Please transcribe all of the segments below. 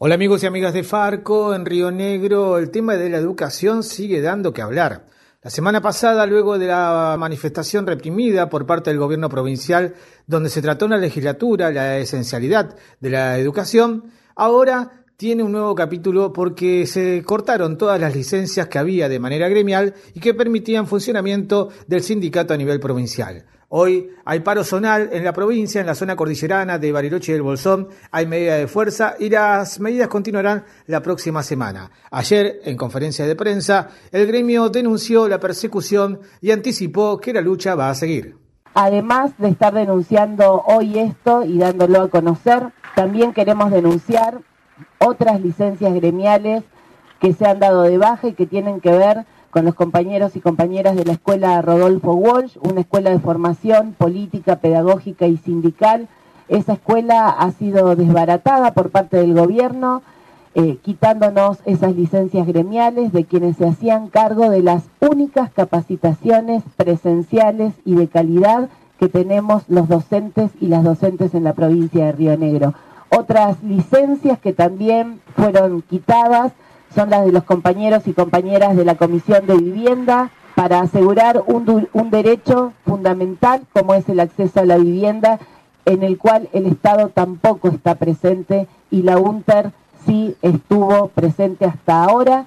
Hola amigos y amigas de Farco, en Río Negro el tema de la educación sigue dando que hablar. La semana pasada, luego de la manifestación reprimida por parte del gobierno provincial, donde se trató en la legislatura la esencialidad de la educación, ahora tiene un nuevo capítulo porque se cortaron todas las licencias que había de manera gremial y que permitían funcionamiento del sindicato a nivel provincial. Hoy hay paro zonal en la provincia, en la zona cordillerana de Bariloche y del Bolsón, hay medida de fuerza y las medidas continuarán la próxima semana. Ayer, en conferencia de prensa, el gremio denunció la persecución y anticipó que la lucha va a seguir. Además de estar denunciando hoy esto y dándolo a conocer, también queremos denunciar otras licencias gremiales que se han dado de baja y que tienen que ver con los compañeros y compañeras de la escuela Rodolfo Walsh, una escuela de formación política, pedagógica y sindical. Esa escuela ha sido desbaratada por parte del gobierno, eh, quitándonos esas licencias gremiales de quienes se hacían cargo de las únicas capacitaciones presenciales y de calidad que tenemos los docentes y las docentes en la provincia de Río Negro. Otras licencias que también fueron quitadas son las de los compañeros y compañeras de la Comisión de Vivienda para asegurar un, derecho fundamental como es el acceso a la vivienda en el cual el Estado tampoco está presente y la UNTER sí estuvo presente hasta ahora,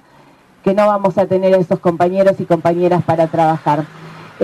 que no vamos a tener a esos compañeros y compañeras para trabajar.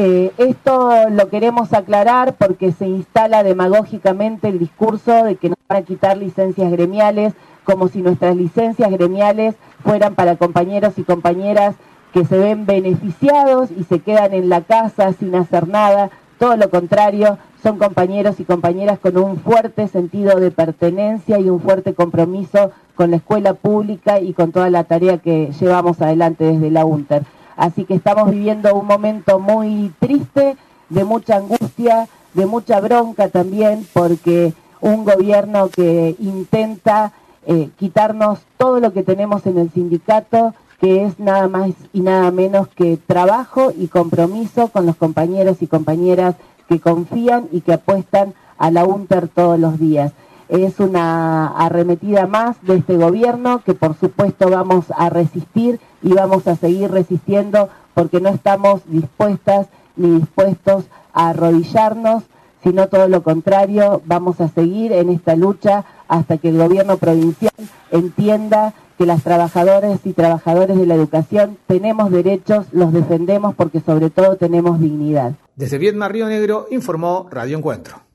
Eh, esto lo queremos aclarar porque se instala demagógicamente el discurso de que nos van a quitar licencias gremiales, como si nuestras licencias gremiales fueran para compañeros y compañeras que se ven beneficiados y se quedan en la casa sin hacer nada. Todo lo contrario, son compañeros y compañeras con un fuerte sentido de pertenencia y un fuerte compromiso con la escuela pública y con toda la tarea que llevamos adelante desde la UNTER. Así que estamos viviendo un momento muy triste, de mucha angustia, de mucha bronca también, porque un gobierno que intenta eh, quitarnos todo lo que tenemos en el sindicato, que es nada más y nada menos que trabajo y compromiso con los compañeros y compañeras que confían y que apuestan a la UNTER todos los días. Es una arremetida más de este gobierno que por supuesto vamos a resistir y vamos a seguir resistiendo porque no estamos dispuestas ni dispuestos a arrodillarnos, sino todo lo contrario, vamos a seguir en esta lucha hasta que el gobierno provincial entienda que las trabajadoras y trabajadores de la educación tenemos derechos, los defendemos porque sobre todo tenemos dignidad. Desde Vietnam Río Negro informó Radio Encuentro.